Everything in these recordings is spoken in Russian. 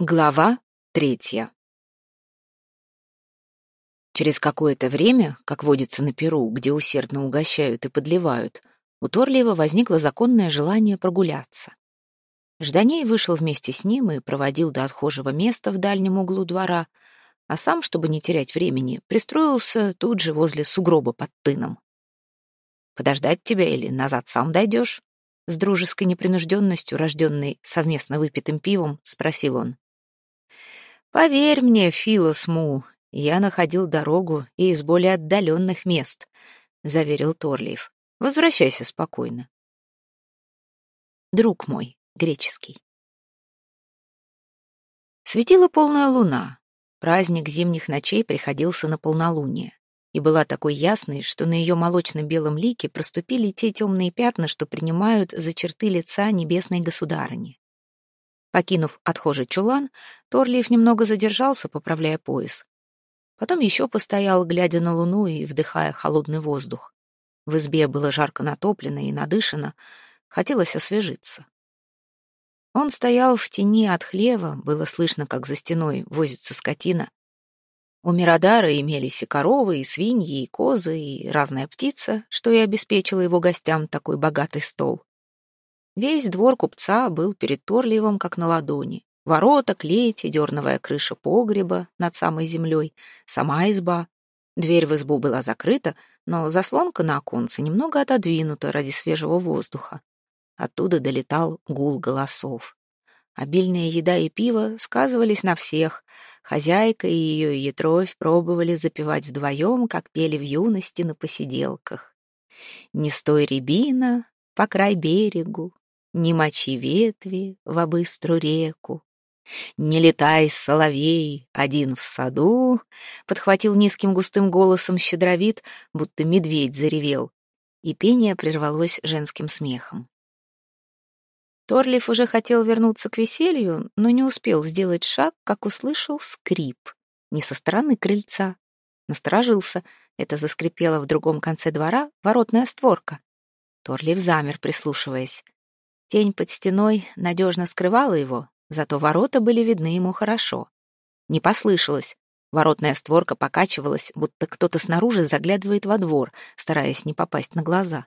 Глава третья Через какое-то время, как водится на Перу, где усердно угощают и подливают, у Торлиева возникло законное желание прогуляться. Жданей вышел вместе с ним и проводил до отхожего места в дальнем углу двора, а сам, чтобы не терять времени, пристроился тут же возле сугроба под тыном. «Подождать тебя или назад сам дойдешь?» С дружеской непринужденностью, рожденной совместно выпитым пивом, спросил он. Поверь мне, Филос Му, я находил дорогу и из более отдаленных мест, заверил Торлиев. Возвращайся спокойно. Друг мой, греческий. Светила полная луна. Праздник зимних ночей приходился на полнолуние и была такой ясной, что на ее молочно-белом лике проступили те темные пятна, что принимают за черты лица небесной государыни. Покинув отхожий чулан, Торлиев немного задержался, поправляя пояс. Потом еще постоял, глядя на луну и вдыхая холодный воздух. В избе было жарко натоплено и надышано, хотелось освежиться. Он стоял в тени от хлева, было слышно, как за стеной возится скотина. У Миродара имелись и коровы, и свиньи, и козы, и разная птица, что и обеспечило его гостям такой богатый стол. Весь двор купца был перед Торлиевым как на ладони. Ворота, клети, дерновая крыша погреба над самой землей, сама изба. Дверь в избу была закрыта, но заслонка на оконце немного отодвинута ради свежего воздуха. Оттуда долетал гул голосов. Обильная еда и пиво сказывались на всех. Хозяйка и ее етровь пробовали запивать вдвоем, как пели в юности на посиделках. «Не стой, рябина, по край берегу, не мочи ветви в быструю реку. «Не летай, соловей, один в саду!» — подхватил низким густым голосом щедровит, будто медведь заревел, и пение прервалось женским смехом. Торлиф уже хотел вернуться к веселью, но не успел сделать шаг, как услышал скрип. Не со стороны крыльца. Насторожился. Это заскрипело в другом конце двора воротная створка. Торлиф замер, прислушиваясь. Тень под стеной надежно скрывала его, зато ворота были видны ему хорошо. Не послышалось. Воротная створка покачивалась, будто кто-то снаружи заглядывает во двор, стараясь не попасть на глаза.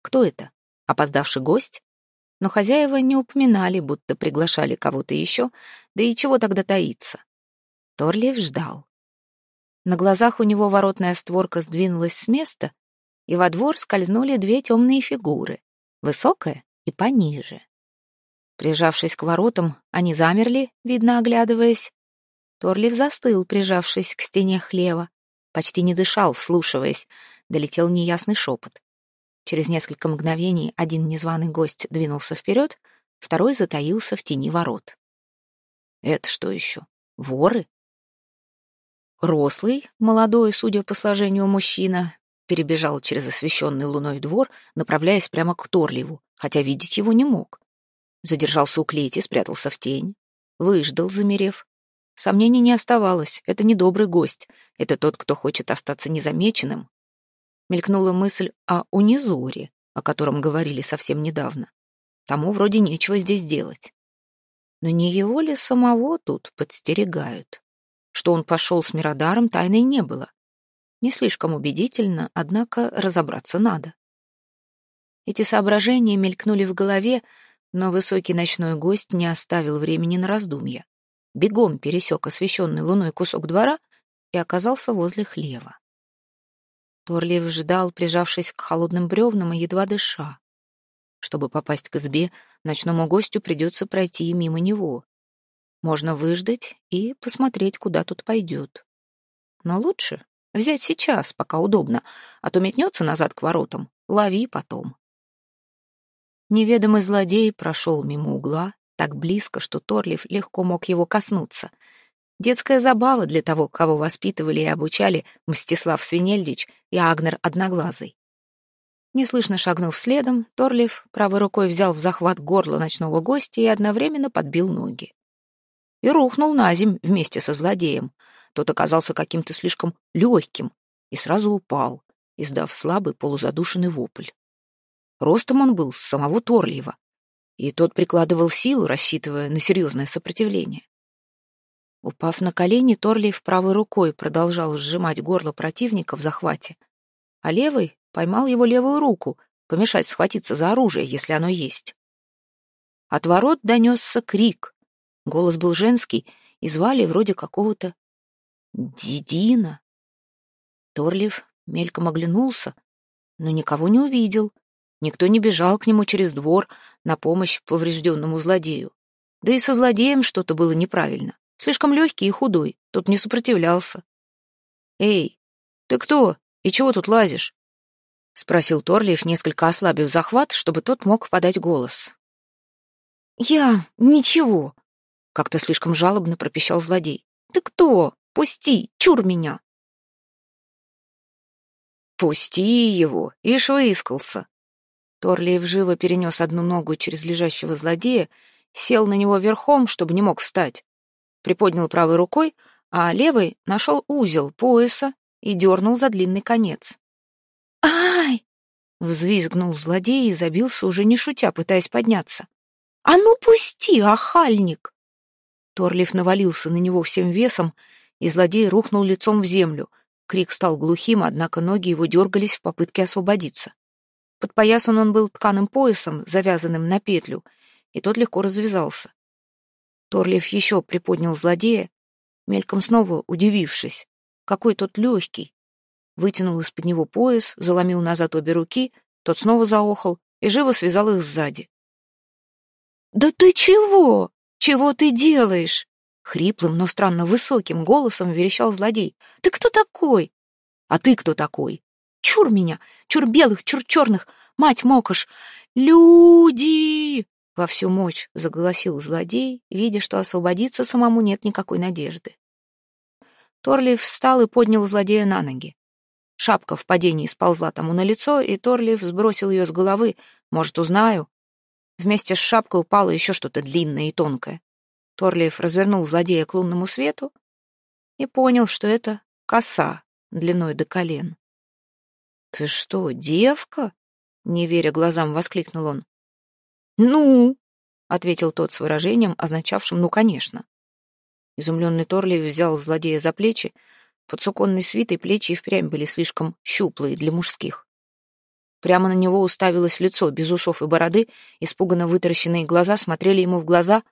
Кто это? Опоздавший гость? Но хозяева не упоминали, будто приглашали кого-то еще, да и чего тогда таиться. Торлиев ждал. На глазах у него воротная створка сдвинулась с места, и во двор скользнули две темные фигуры. Высокая и пониже. Прижавшись к воротам, они замерли, видно, оглядываясь. Торлив застыл, прижавшись к стене хлева. Почти не дышал, вслушиваясь. Долетел неясный шепот. Через несколько мгновений один незваный гость двинулся вперед, второй затаился в тени ворот. «Это что еще? Воры?» Рослый, молодой, судя по сложению мужчина, перебежал через освещенный луной двор, направляясь прямо к Торливу, хотя видеть его не мог. Задержался у клети, спрятался в тень. Выждал, замерев. Сомнений не оставалось, это не добрый гость, это тот, кто хочет остаться незамеченным. Мелькнула мысль о унизоре, о котором говорили совсем недавно. Тому вроде нечего здесь делать. Но не его ли самого тут подстерегают? Что он пошел с Миродаром, тайной не было. Не слишком убедительно, однако разобраться надо. Эти соображения мелькнули в голове, но высокий ночной гость не оставил времени на раздумья. Бегом пересек освещенный луной кусок двора и оказался возле хлева. Торлиев ждал, прижавшись к холодным бревнам и едва дыша. Чтобы попасть к избе, ночному гостю придется пройти мимо него. Можно выждать и посмотреть, куда тут пойдет. Но лучше Взять сейчас, пока удобно, а то метнется назад к воротам. Лови потом. Неведомый злодей прошел мимо угла, так близко, что Торлиф легко мог его коснуться. Детская забава для того, кого воспитывали и обучали Мстислав Свинельдич и Агнер Одноглазый. Неслышно шагнув следом, Торлиф правой рукой взял в захват горло ночного гостя и одновременно подбил ноги. И рухнул на земь вместе со злодеем — тот оказался каким-то слишком легким и сразу упал, издав слабый полузадушенный вопль. Ростом он был с самого Торлиева, и тот прикладывал силу, рассчитывая на серьезное сопротивление. Упав на колени, Торлиев правой рукой продолжал сжимать горло противника в захвате, а левый поймал его левую руку, помешать схватиться за оружие, если оно есть. От ворот донесся крик. Голос был женский, и звали вроде какого-то Дидина. Торлиев мельком оглянулся, но никого не увидел. Никто не бежал к нему через двор на помощь поврежденному злодею. Да и со злодеем что-то было неправильно. Слишком легкий и худой, тот не сопротивлялся. «Эй, ты кто? И чего тут лазишь?» — спросил Торлиев, несколько ослабив захват, чтобы тот мог подать голос. «Я... ничего», — как-то слишком жалобно пропищал злодей. «Ты кто? Пусти! Чур меня!» «Пусти его!» — ишь выискался. Торлиев живо перенес одну ногу через лежащего злодея, сел на него верхом, чтобы не мог встать, приподнял правой рукой, а левой нашел узел пояса и дернул за длинный конец. «Ай!» — взвизгнул злодей и забился, уже не шутя, пытаясь подняться. «А ну пусти, охальник!» Торлиф навалился на него всем весом, и злодей рухнул лицом в землю. Крик стал глухим, однако ноги его дергались в попытке освободиться. Подпоясан он был тканым поясом, завязанным на петлю, и тот легко развязался. Торлиев еще приподнял злодея, мельком снова удивившись, какой тот легкий. Вытянул из-под него пояс, заломил назад обе руки, тот снова заохал и живо связал их сзади. «Да ты чего? Чего ты делаешь?» Хриплым, но странно высоким голосом верещал злодей. «Ты кто такой?» «А ты кто такой?» «Чур меня! Чур белых, чур черных! Мать мокаш! Люди!» Во всю мощь заголосил злодей, видя, что освободиться самому нет никакой надежды. Торлиев встал и поднял злодея на ноги. Шапка в падении сползла тому на лицо, и Торлиев сбросил ее с головы. Может, узнаю? Вместе с шапкой упало еще что-то длинное и тонкое. Торлиев развернул злодея к лунному свету и понял, что это коса длиной до колен. «Ты что, девка?» — не веря глазам, воскликнул он. «Ну?» — ответил тот с выражением, означавшим «ну, конечно». Изумленный Торлиев взял злодея за плечи. Под суконной свитой плечи и впрямь были слишком щуплые для мужских. Прямо на него уставилось лицо, без усов и бороды, испуганно вытаращенные глаза смотрели ему в глаза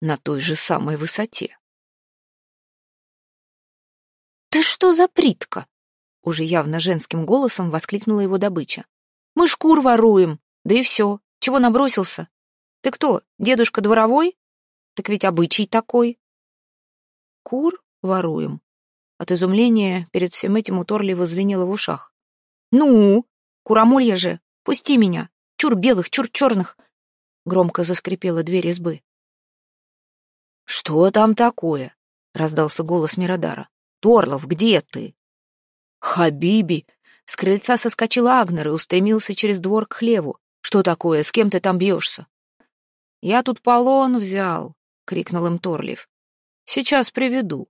на той же самой высоте. «Ты что за притка?» — уже явно женским голосом воскликнула его добыча. «Мы шкур воруем, да и все. Чего набросился? Ты кто, дедушка дворовой? Так ведь обычай такой». «Кур воруем?» От изумления перед всем этим у Торливо звенело в ушах. «Ну, курамолья же, пусти меня! Чур белых, чур черных!» Громко заскрипела дверь избы. «Что там такое?» — раздался голос Миродара. «Торлов, где ты?» «Хабиби!» С крыльца соскочил Агнер и устремился через двор к хлеву. «Что такое? С кем ты там бьешься?» «Я тут полон взял!» — крикнул им Торлив. «Сейчас приведу».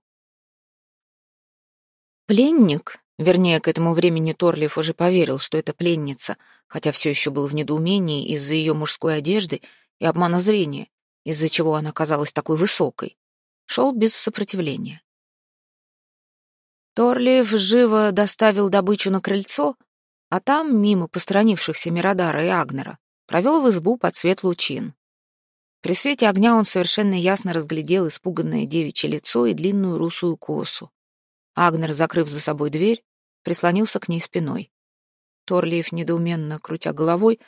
Пленник, вернее, к этому времени Торлиф уже поверил, что это пленница, хотя все еще был в недоумении из-за ее мужской одежды и обмана зрения, из-за чего она казалась такой высокой, шел без сопротивления. Торлиев живо доставил добычу на крыльцо, а там, мимо посторонившихся Миродара и Агнера, провел в избу под свет лучин. При свете огня он совершенно ясно разглядел испуганное девичье лицо и длинную русую косу. Агнер, закрыв за собой дверь, прислонился к ней спиной. Торлиев, недоуменно крутя головой,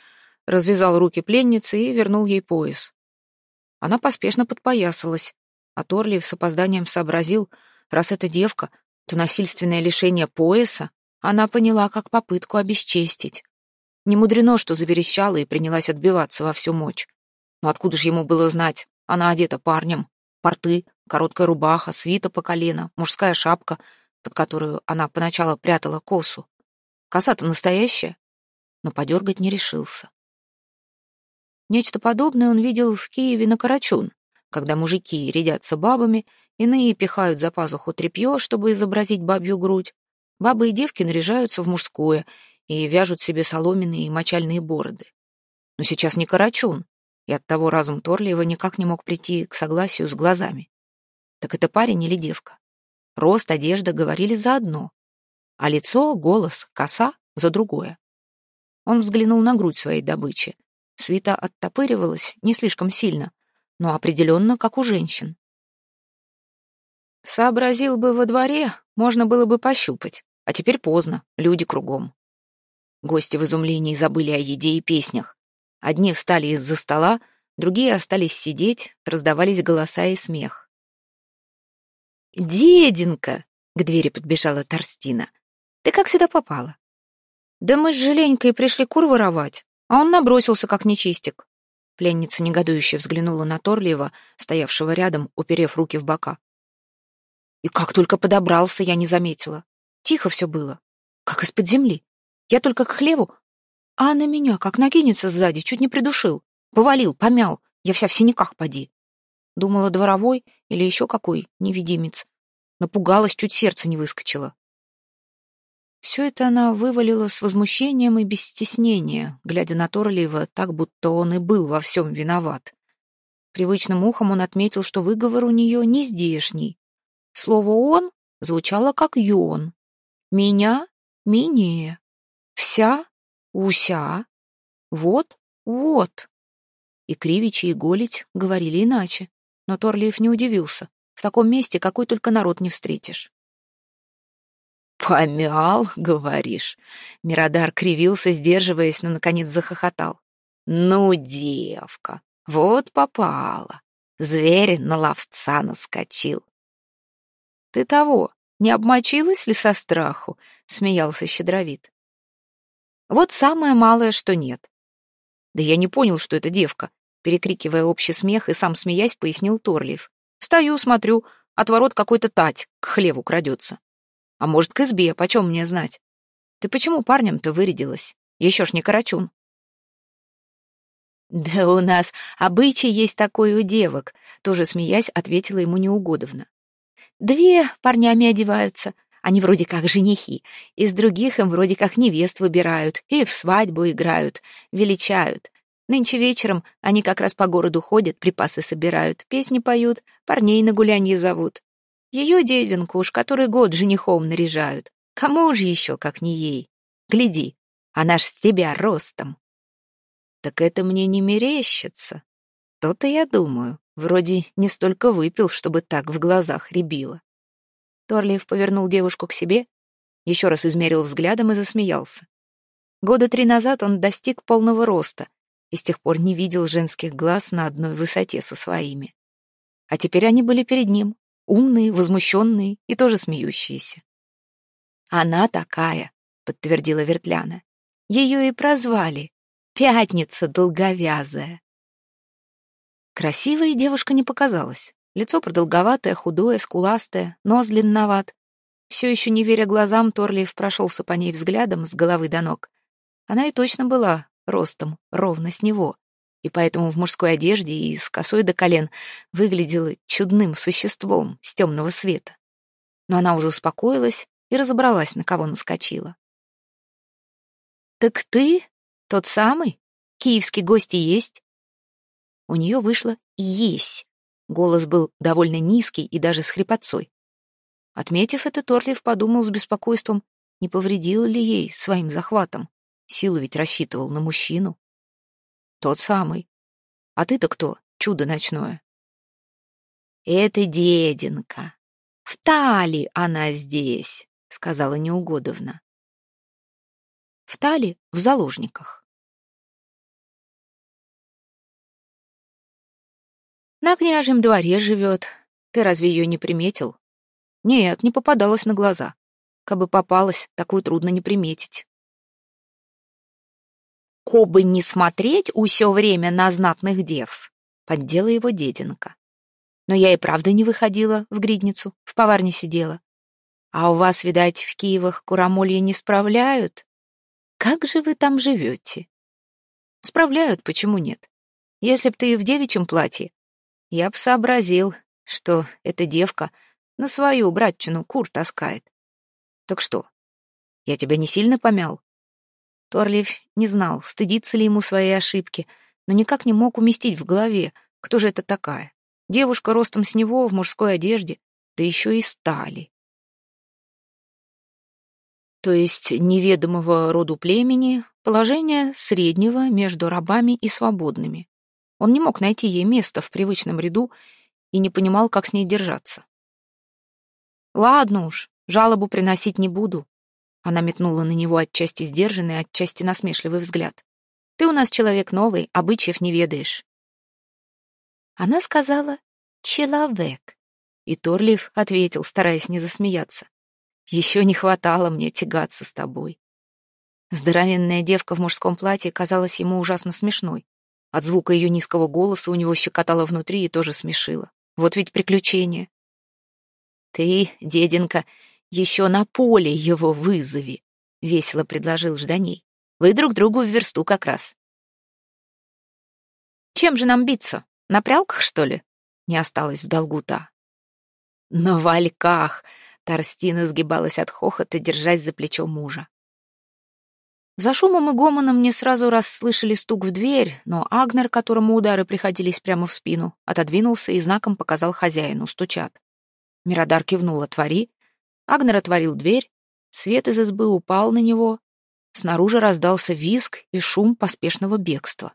развязал руки пленницы и вернул ей пояс. Она поспешно подпоясалась, а Торлиев с опозданием сообразил, раз эта девка, то насильственное лишение пояса она поняла как попытку обесчестить. Не мудрено, что заверещала и принялась отбиваться во всю мочь. Но откуда же ему было знать? Она одета парнем. Порты, короткая рубаха, свита по колено, мужская шапка, под которую она поначалу прятала косу. Коса-то настоящая, но подергать не решился. Нечто подобное он видел в Киеве на Карачун, когда мужики рядятся бабами, иные пихают за пазуху тряпье, чтобы изобразить бабью грудь. Бабы и девки наряжаются в мужское и вяжут себе соломенные и мочальные бороды. Но сейчас не Карачун, и оттого разум Торлиева никак не мог прийти к согласию с глазами. Так это парень или девка? Рост, одежда говорили за одно, а лицо, голос, коса — за другое. Он взглянул на грудь своей добычи. Свита оттопыривалась не слишком сильно, но определенно как у женщин. Сообразил бы во дворе, можно было бы пощупать, а теперь поздно, люди кругом. Гости в изумлении забыли о еде и песнях. Одни встали из-за стола, другие остались сидеть, раздавались голоса и смех. «Деденька!» — к двери подбежала Торстина. «Ты как сюда попала?» «Да мы с Желенькой пришли кур воровать, а он набросился, как нечистик». Пленница негодующе взглянула на Торлиева, стоявшего рядом, уперев руки в бока. И как только подобрался, я не заметила. Тихо все было, как из-под земли. Я только к хлеву, а на меня, как накинется сзади, чуть не придушил. Повалил, помял, я вся в синяках поди. Думала, дворовой или еще какой невидимец. Напугалась, чуть сердце не выскочило. Все это она вывалила с возмущением и без стеснения, глядя на Торлиева так, будто он и был во всем виноват. Привычным ухом он отметил, что выговор у нее не здешний. Слово «он» звучало как «ён». «Меня» — «мине». «Вся» — «уся». «Вот» — «вот». И Кривичи, и Голить говорили иначе. Но Торлиев не удивился. В таком месте какой только народ не встретишь. «Помял, говоришь?» Мирадар кривился, сдерживаясь, но, наконец, захохотал. «Ну, девка, вот попала. Зверь на ловца наскочил». «Ты того, не обмочилась ли со страху?» — смеялся щедровит. «Вот самое малое, что нет». «Да я не понял, что это девка», — перекрикивая общий смех и сам смеясь, пояснил Торлиев. «Стою, смотрю, от ворот какой-то тать к хлеву крадется». А может, к избе, почем мне знать? Ты почему парнем-то вырядилась? Еще ж не карачун. Да у нас обычай есть такой у девок, тоже смеясь, ответила ему Неугодовна. Две парнями одеваются, они вроде как женихи, из других им вроде как невест выбирают и в свадьбу играют, величают. Нынче вечером они как раз по городу ходят, припасы собирают, песни поют, парней на гулянье зовут. Ее деденку уж который год женихом наряжают. Кому же еще, как не ей? Гляди, она ж с тебя ростом. Так это мне не мерещится. То-то я думаю, вроде не столько выпил, чтобы так в глазах рябило. Торлиев повернул девушку к себе, еще раз измерил взглядом и засмеялся. Года три назад он достиг полного роста и с тех пор не видел женских глаз на одной высоте со своими. А теперь они были перед ним, умные, возмущенные и тоже смеющиеся. «Она такая», — подтвердила Вертляна. «Ее и прозвали. Пятница долговязая». Красивой девушка не показалась. Лицо продолговатое, худое, скуластое, нос длинноват. Все еще не веря глазам, Торлиев прошелся по ней взглядом с головы до ног. Она и точно была ростом ровно с него и поэтому в мужской одежде и с косой до колен выглядела чудным существом с темного света. Но она уже успокоилась и разобралась, на кого наскочила. «Так ты тот самый? Киевский гость и есть?» У нее вышло «есть». Голос был довольно низкий и даже с хрипотцой. Отметив это, Торлиев подумал с беспокойством, не повредил ли ей своим захватом. Силу ведь рассчитывал на мужчину. Тот самый. А ты-то кто, чудо ночное? Это деденка. В Тали она здесь, сказала Неугодовна. В Тали в заложниках. На княжем дворе живет. Ты разве ее не приметил? Нет, не попадалась на глаза. Кабы попалась, такую трудно не приметить. Кобы не смотреть усё время на знатных дев, поддела его деденка. Но я и правда не выходила в гридницу, в поварне сидела. А у вас, видать, в Киевах курамолье не справляют? Как же вы там живете? Справляют, почему нет? Если б ты в девичьем платье, я б сообразил, что эта девка на свою братчину кур таскает. Так что, я тебя не сильно помял? Торлиев не знал, стыдится ли ему своей ошибки, но никак не мог уместить в голове, кто же это такая. Девушка ростом с него в мужской одежде, да еще и стали. То есть неведомого роду племени, положение среднего между рабами и свободными. Он не мог найти ей место в привычном ряду и не понимал, как с ней держаться. «Ладно уж, жалобу приносить не буду». Она метнула на него отчасти сдержанный, отчасти насмешливый взгляд. «Ты у нас человек новый, обычаев не ведаешь». Она сказала «человек», и Торлиев ответил, стараясь не засмеяться. «Еще не хватало мне тягаться с тобой». Здоровенная девка в мужском платье казалась ему ужасно смешной. От звука ее низкого голоса у него щекотало внутри и тоже смешило. Вот ведь приключение. «Ты, деденька, еще на поле его вызови», — весело предложил Жданей. «Вы друг другу в версту как раз». «Чем же нам биться? На прялках, что ли?» — не осталось в долгу та. «На вальках!» — Торстина сгибалась от хохота, держась за плечо мужа. За шумом и гомоном не сразу раз слышали стук в дверь, но Агнер, которому удары приходились прямо в спину, отодвинулся и знаком показал хозяину «стучат». Мирадар кивнул «отвори». Агнер отворил дверь, свет из избы упал на него. Снаружи раздался визг и шум поспешного бегства.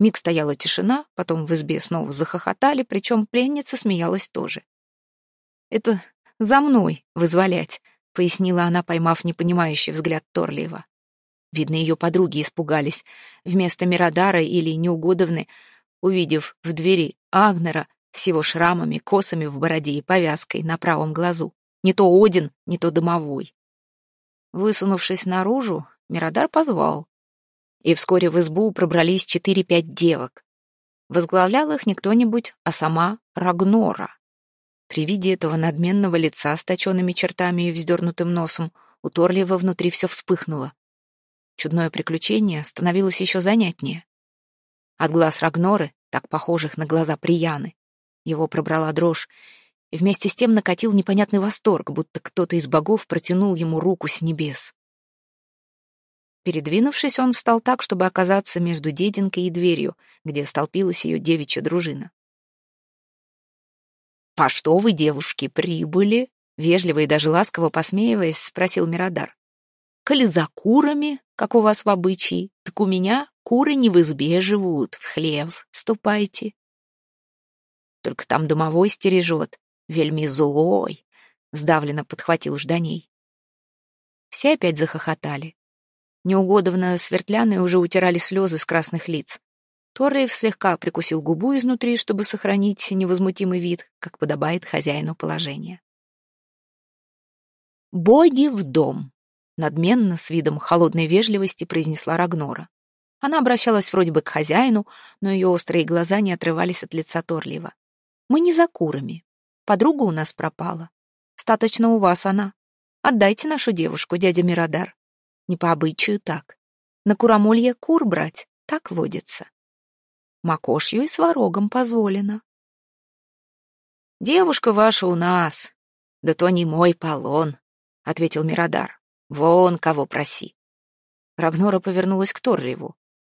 Миг стояла тишина, потом в избе снова захохотали, причем пленница смеялась тоже. «Это за мной вызволять», — пояснила она, поймав непонимающий взгляд Торлиева. Видно, ее подруги испугались. Вместо Мирадара или Неугодовны, увидев в двери Агнера, с его шрамами, косами в бороде и повязкой на правом глазу. Не то Один, не то Домовой. Высунувшись наружу, Мирадар позвал. И вскоре в избу пробрались четыре-пять девок. Возглавлял их не кто-нибудь, а сама Рагнора. При виде этого надменного лица с точенными чертами и вздернутым носом у Торлиева внутри все вспыхнуло. Чудное приключение становилось еще занятнее. От глаз Рагноры, так похожих на глаза Прияны, его пробрала дрожь, вместе с тем накатил непонятный восторг, будто кто-то из богов протянул ему руку с небес. Передвинувшись, он встал так, чтобы оказаться между дединкой и дверью, где столпилась ее девичья дружина. «По что вы, девушки, прибыли?» Вежливо и даже ласково посмеиваясь, спросил Мирадар. «Коли за курами, как у вас в обычае, так у меня куры не в избе живут, в хлев ступайте. Только там домовой стережет, вельми злой, — сдавленно подхватил Жданей. Все опять захохотали. Неугодовно свертлянные уже утирали слезы с красных лиц. Торреев слегка прикусил губу изнутри, чтобы сохранить невозмутимый вид, как подобает хозяину положения. «Боги в дом!» — надменно, с видом холодной вежливости произнесла Рагнора. Она обращалась вроде бы к хозяину, но ее острые глаза не отрывались от лица Торлива. Мы не за курами. Подруга у нас пропала. Статочно у вас она. Отдайте нашу девушку, дядя Мирадар. Не по обычаю так. На курамолье кур брать, так водится. Макошью и сварогом позволено. Девушка ваша у нас. Да то не мой полон, — ответил Мирадар. Вон кого проси. Рагнора повернулась к Торливу.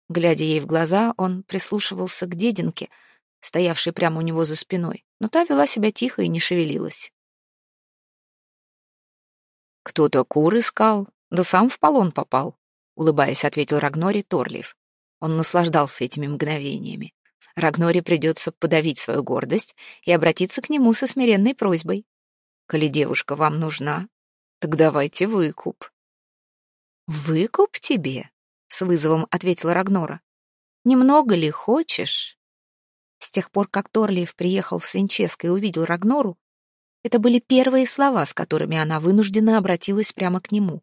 Глядя ей в глаза, он прислушивался к дединке — стоявшей прямо у него за спиной, но та вела себя тихо и не шевелилась. «Кто-то кур искал, да сам в полон попал», — улыбаясь, ответил Рагнори Торлиев. Он наслаждался этими мгновениями. Рагноре придется подавить свою гордость и обратиться к нему со смиренной просьбой. «Коли девушка вам нужна, так давайте выкуп». «Выкуп тебе?» — с вызовом ответила Рагнора. «Немного ли хочешь?» С тех пор, как Торлиев приехал в Свинческо и увидел Рагнору, это были первые слова, с которыми она вынуждена обратилась прямо к нему.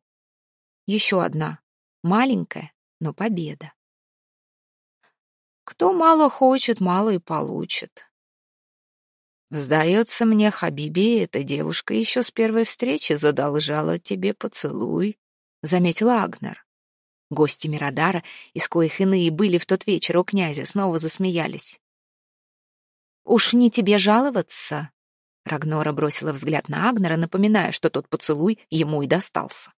Еще одна, маленькая, но победа. Кто мало хочет, мало и получит. Сдается мне, Хабиби, эта девушка еще с первой встречи задолжала тебе поцелуй, — заметила Агнер. Гости Мирадара, из коих иные были в тот вечер у князя, снова засмеялись. «Уж не тебе жаловаться!» Рагнора бросила взгляд на Агнера, напоминая, что тот поцелуй ему и достался.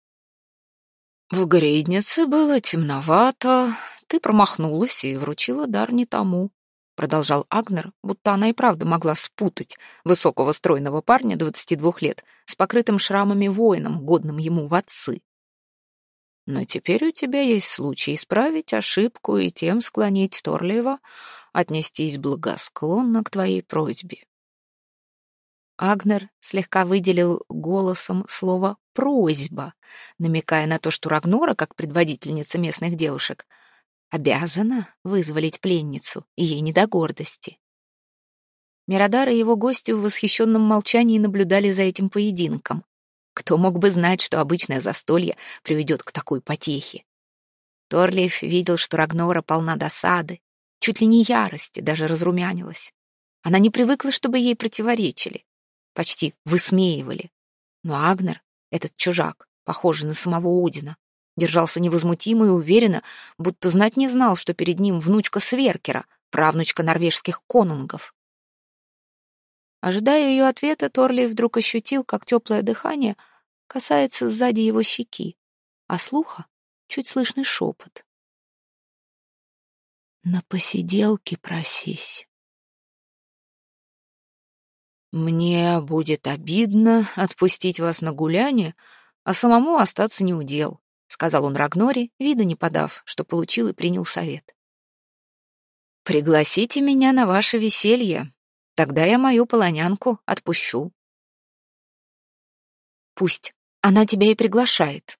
«В гриднице было темновато. Ты промахнулась и вручила дар не тому. продолжал Агнер, будто она и правда могла спутать высокого стройного парня 22 лет с покрытым шрамами воином, годным ему в отцы. Но теперь у тебя есть случай исправить ошибку и тем склонить Торлиева отнестись благосклонно к твоей просьбе. Агнер слегка выделил голосом слово «просьба», намекая на то, что Рагнора, как предводительница местных девушек, обязана вызволить пленницу, и ей не до гордости. Мирадар и его гости в восхищенном молчании наблюдали за этим поединком. Кто мог бы знать, что обычное застолье приведет к такой потехе? Торлиев видел, что Рагнора полна досады, чуть ли не ярости, даже разрумянилась. Она не привыкла, чтобы ей противоречили, почти высмеивали. Но Агнер, этот чужак, похожий на самого Одина, держался невозмутимо и уверенно, будто знать не знал, что перед ним внучка Сверкера, правнучка норвежских конунгов. Ожидая ее ответа, Торли вдруг ощутил, как теплое дыхание касается сзади его щеки, а слуха чуть слышный шепот. «На посиделке просись». «Мне будет обидно отпустить вас на гуляние, а самому остаться не удел», — сказал он Рагноре, вида не подав, что получил и принял совет. «Пригласите меня на ваше веселье, тогда я мою полонянку отпущу». «Пусть, она тебя и приглашает».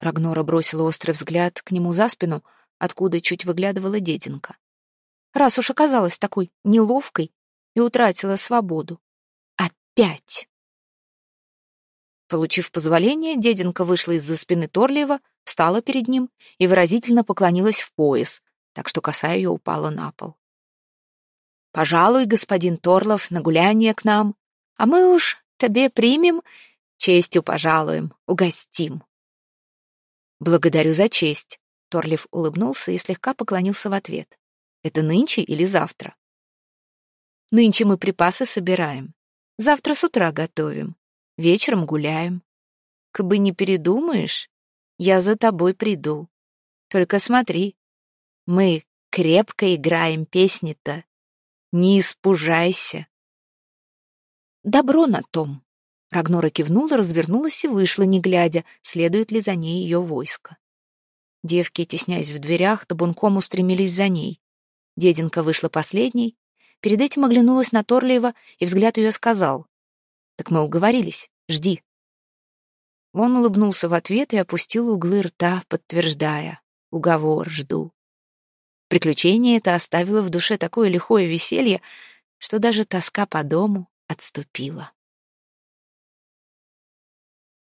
Рагнора бросила острый взгляд к нему за спину, откуда чуть выглядывала дединка. «Раз уж оказалась такой неловкой и утратила свободу, Пять. Получив позволение, деденка вышла из-за спины Торлиева, встала перед ним и выразительно поклонилась в пояс, так что коса ее упала на пол. «Пожалуй, господин Торлов, на гуляние к нам, а мы уж тебе примем, честью пожалуем, угостим». «Благодарю за честь», — Торлив улыбнулся и слегка поклонился в ответ. «Это нынче или завтра?» «Нынче мы припасы собираем. Завтра с утра готовим. Вечером гуляем. Кабы не передумаешь, я за тобой приду. Только смотри, мы крепко играем песни-то. Не испужайся. Добро на том. Рагнора кивнула, развернулась и вышла, не глядя, следует ли за ней ее войско. Девки, тесняясь в дверях, табунком устремились за ней. Деденка вышла последней, Перед этим оглянулась на Торлиева, и взгляд ее сказал. «Так мы уговорились. Жди». Он улыбнулся в ответ и опустил углы рта, подтверждая. «Уговор жду». Приключение это оставило в душе такое лихое веселье, что даже тоска по дому отступила.